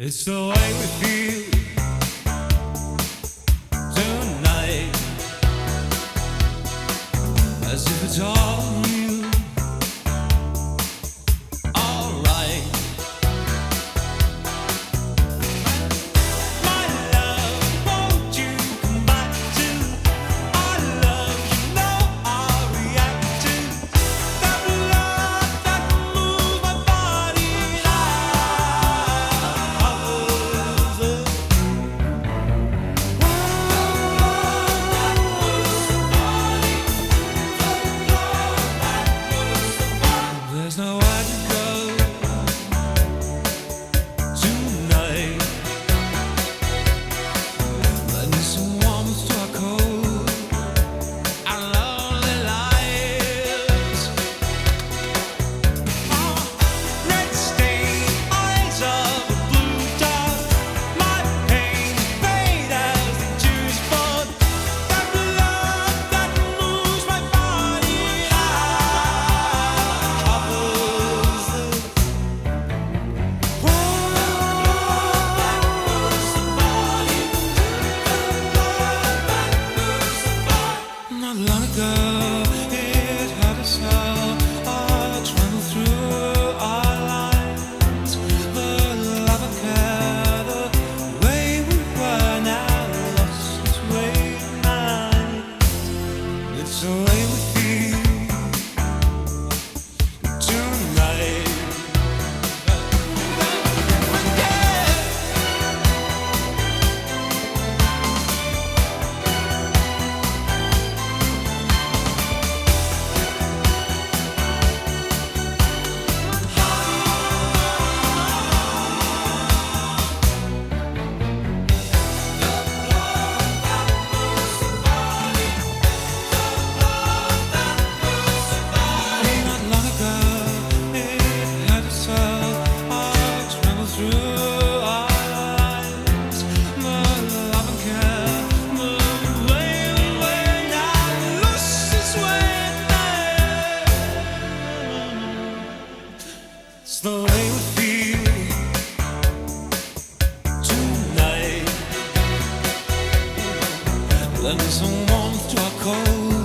It's the way we feel tonight, as if it's all. Let someone to a cold.